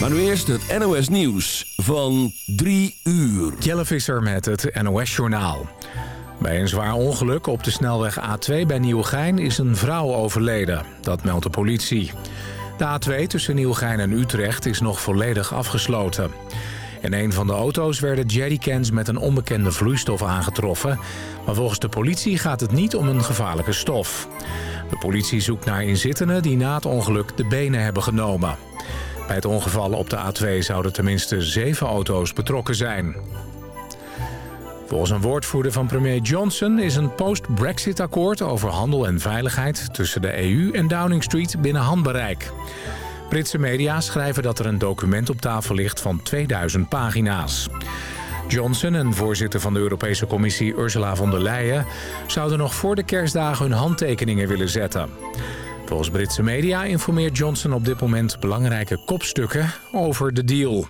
Maar nu eerst het NOS Nieuws van 3 uur. Jelle Visser met het NOS Journaal. Bij een zwaar ongeluk op de snelweg A2 bij Nieuwegein is een vrouw overleden. Dat meldt de politie. De A2 tussen Nieuwegein en Utrecht is nog volledig afgesloten. In een van de auto's werden jerrycans met een onbekende vloeistof aangetroffen. Maar volgens de politie gaat het niet om een gevaarlijke stof. De politie zoekt naar inzittenden die na het ongeluk de benen hebben genomen. Bij het ongeval op de A2 zouden tenminste zeven auto's betrokken zijn. Volgens een woordvoerder van premier Johnson is een post-Brexit-akkoord over handel en veiligheid tussen de EU en Downing Street binnen handbereik. Britse media schrijven dat er een document op tafel ligt van 2000 pagina's. Johnson en voorzitter van de Europese Commissie Ursula von der Leyen... zouden nog voor de kerstdagen hun handtekeningen willen zetten. Volgens Britse media informeert Johnson op dit moment belangrijke kopstukken over de deal.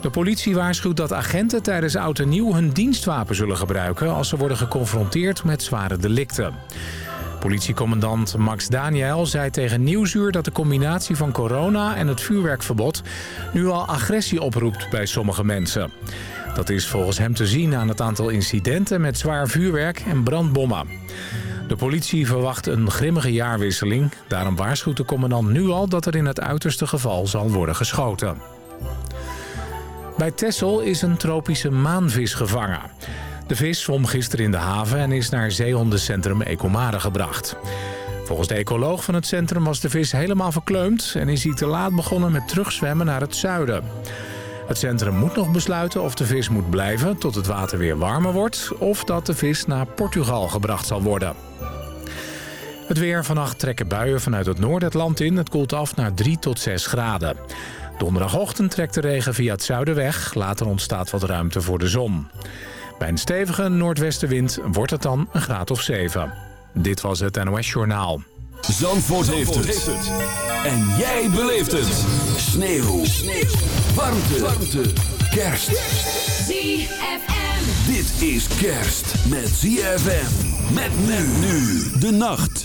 De politie waarschuwt dat agenten tijdens oud en nieuw hun dienstwapen zullen gebruiken... als ze worden geconfronteerd met zware delicten. Politiecommandant Max Daniel zei tegen Nieuwsuur dat de combinatie van corona en het vuurwerkverbod nu al agressie oproept bij sommige mensen. Dat is volgens hem te zien aan het aantal incidenten met zwaar vuurwerk en brandbommen. De politie verwacht een grimmige jaarwisseling. Daarom waarschuwt de commandant nu al dat er in het uiterste geval zal worden geschoten. Bij Texel is een tropische maanvis gevangen. De vis zwom gisteren in de haven en is naar zeehondencentrum Ecomare gebracht. Volgens de ecoloog van het centrum was de vis helemaal verkleumd... en is hij te laat begonnen met terugzwemmen naar het zuiden. Het centrum moet nog besluiten of de vis moet blijven tot het water weer warmer wordt... of dat de vis naar Portugal gebracht zal worden. Het weer vannacht trekken buien vanuit het noorden het land in. Het koelt af naar 3 tot 6 graden. Donderdagochtend trekt de regen via het zuiden weg. Later ontstaat wat ruimte voor de zon. Bij een stevige noordwestenwind wordt het dan een graad of 7. Dit was het NOS Journaal. Zandvoort, heeft, het. En jij beleeft het. Sneeuw. Sneeuw. Warmte. Warmte. Kerst. ZFM. Dit is kerst met ZFM. Met men nu de nacht.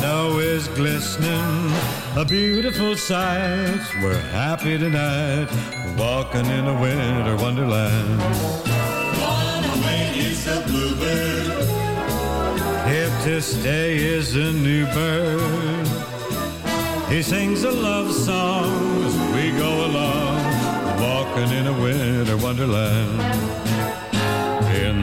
Snow is glistening, a beautiful sight. We're happy tonight, walking in a winter wonderland. Gone away is the bluebird. Here to stay is a new bird. He sings a love song as we go along, walking in a winter wonderland.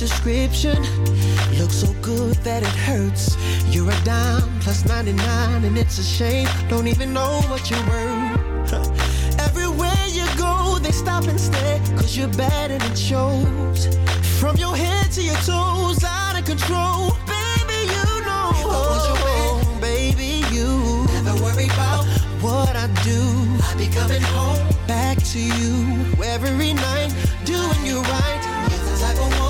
Description looks so good that it hurts. You're a dime plus 99, and it's a shame. Don't even know what you're worth. Everywhere you go, they stop and stare, cause you're bad and it shows. From your head to your toes, out of control. Baby, you know. If I was your man, oh, baby, you never worry about what I do. I'll be coming home back to you every night, doing you right. You're the type of woman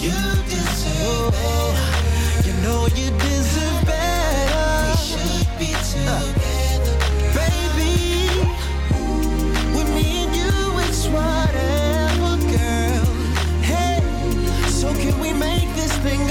You deserve better. You know you deserve better. We should be together, you, it's whatever, girl. Hey, so can we make this thing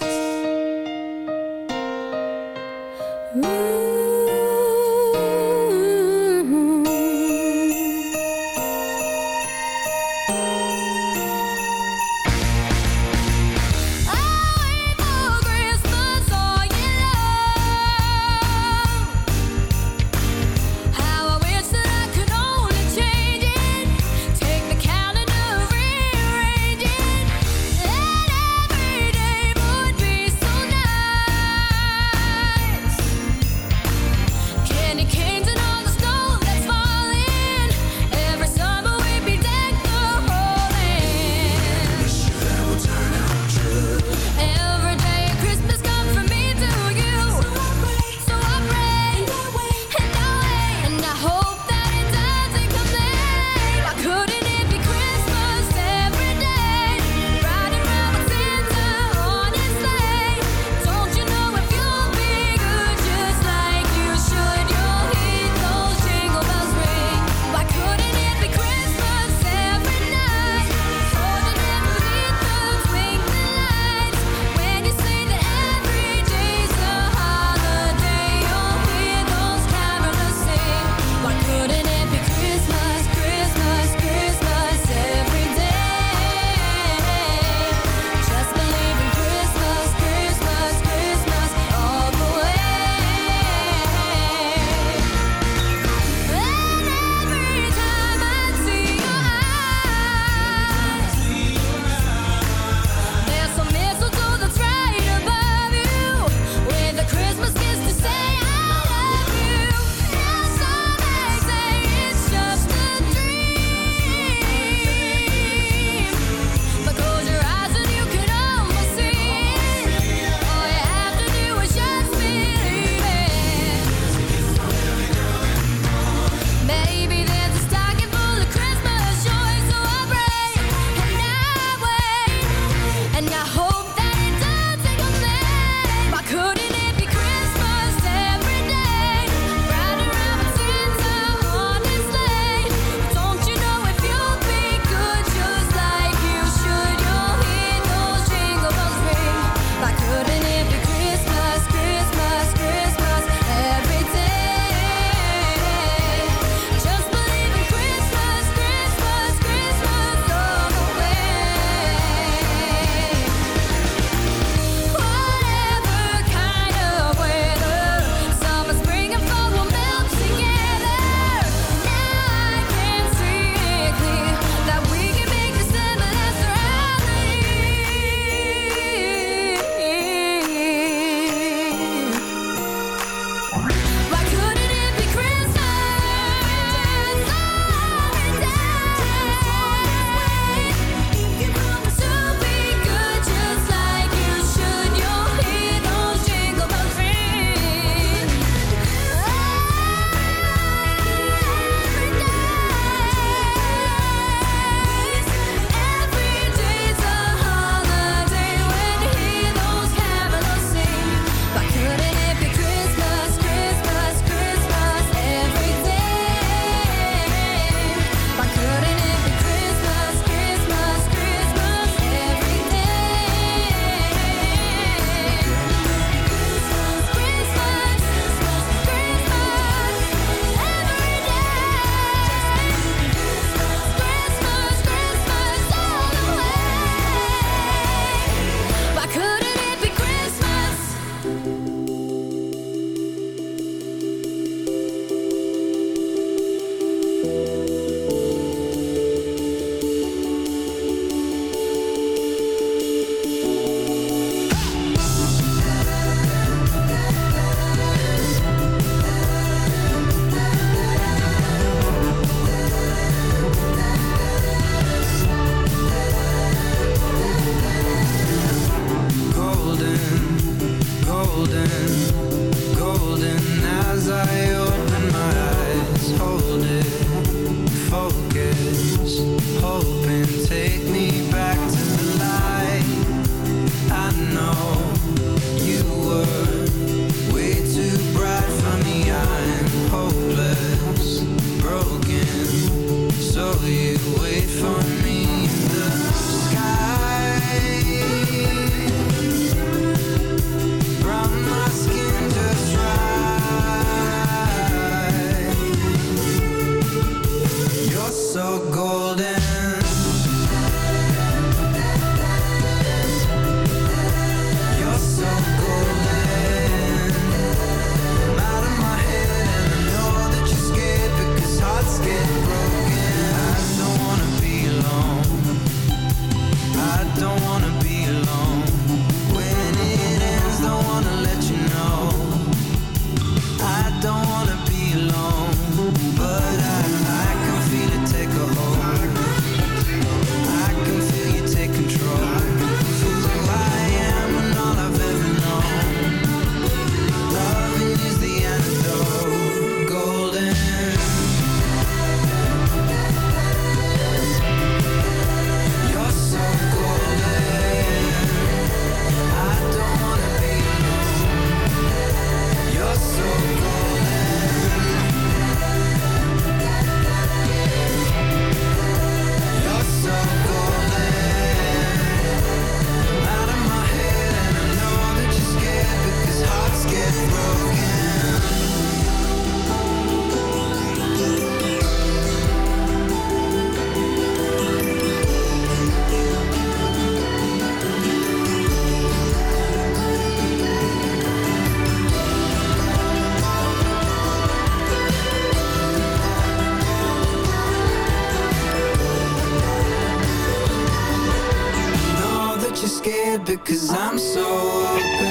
hope and take me back to the light. I know because I'm so open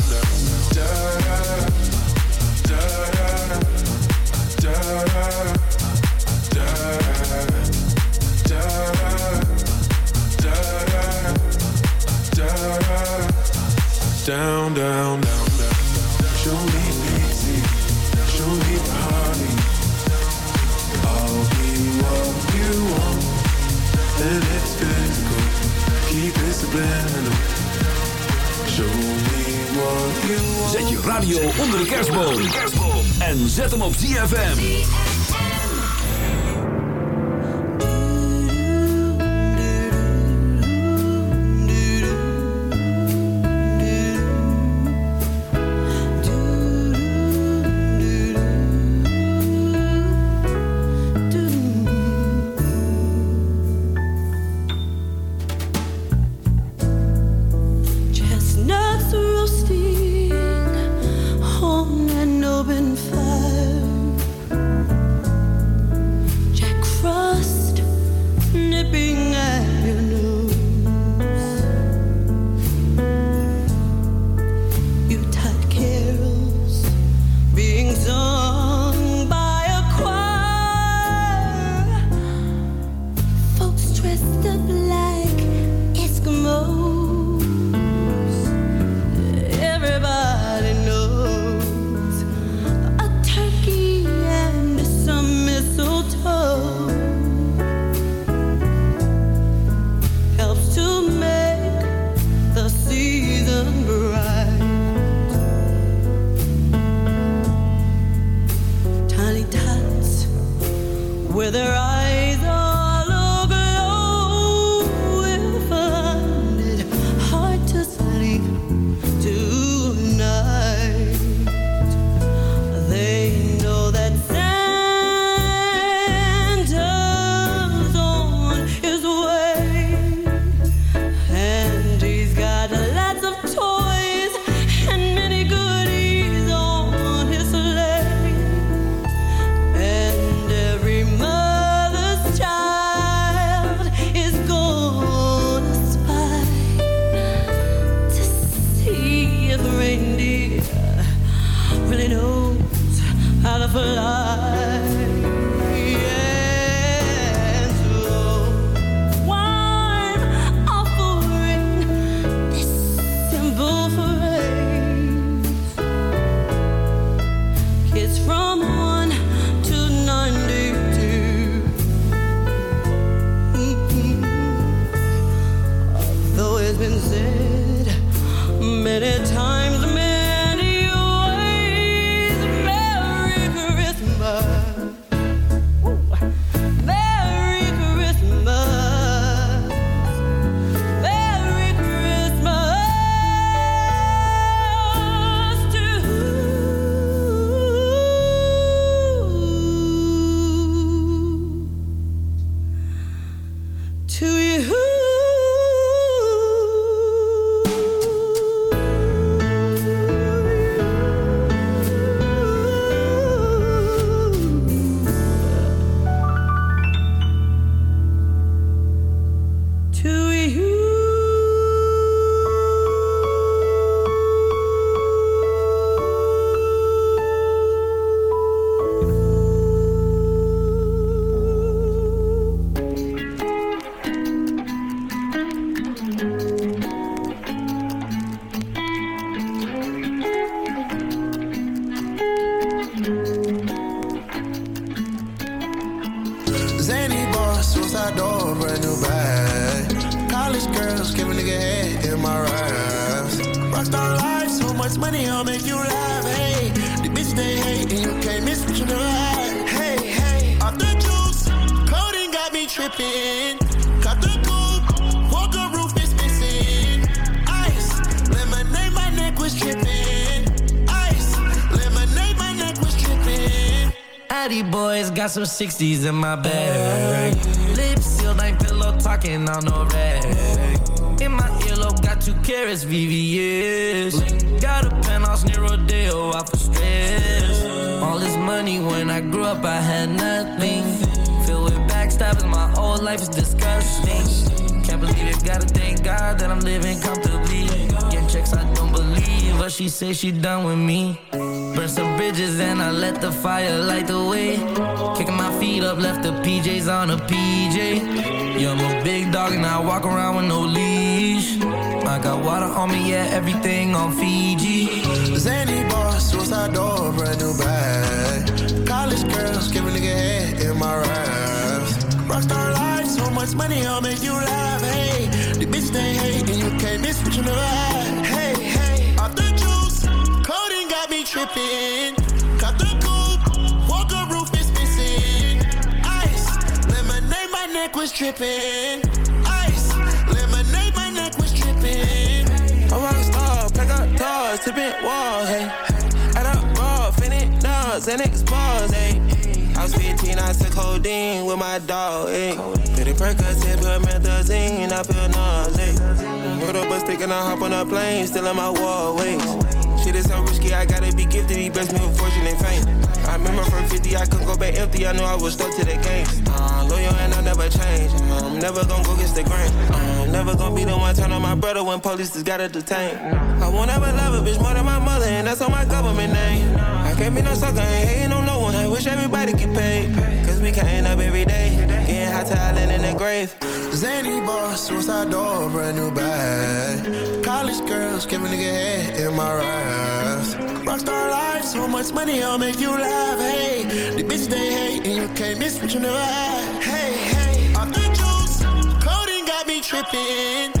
Down, down, down, down. Show me pity, show me party. I'll be what you want, and it's physical. Keep it subliminal. Show me what you want. Zet je radio onder de kerstboom. En zet hem op ZFM. So much money, I'll make you laugh. Hey, the bitch they hate, and you can't miss what you had. Hey, hey, off the juice, codeine got me tripping. Cut the coupe, walker roof is missing. Ice, lemonade, my neck was tripping. Ice, lemonade, my neck was tripping. Addy boys got some 60s in my bag. Lips sealed, ain't pillow talking on no rag. In my earlobe, got two carats, VVS. Grew up, I had nothing. Filled with backstabbing, my whole life is disgusting. Can't believe it, gotta thank God that I'm living comfortably. Getting checks, I don't believe, but she say she done with me. Burn some bridges and I let the fire light the way. Kicking my feet up, left the PJs on a PJ. Yeah, I'm a big dog and I walk around with no leash. I got water on me, yeah, everything on Fiji. Zany boss, suicide door, brand new bag. College girls, give a nigga head in my raps. Rockstar life, so much money, I'll make you laugh. Hey, the bitch they hate, and you can't miss what you never had. Hey, hey, off the juice, codeine got me tripping. Cut the coupe, walker roof is missing. Ice, lemonade, my neck was tripping. Ice, lemonade, my neck was tripping. A rock star, pack up doors, tipping walls, hey. Dogs, and expose. I was 15, I took codeine with my dog, hey. Pretty Percocet, put methazine, I feel nauseous. Put up a stick and I hop on a plane, still in my wallways. Shit is so risky, I gotta be gifted, he blessed me with fortune and fame. I remember from 50, I couldn't go back empty, I knew I was stuck to the game. Never gonna go against the grain. Uh, I'm never gonna be the one turn on my brother when police just gotta detain. I won't ever love a bitch more than my mother, and that's on my government name. I can't be no sucker, ain't hating on no one, I wish everybody get paid. Cause we counting up every day, getting hot talent in the grave. Zany boss, suicide door, brand new bag. College girls, give a nigga head in my raps. Rockstar life, so much money, I'll make you laugh. Hey, the bitch they hate, and you can't miss what you never had. Hey, tripping.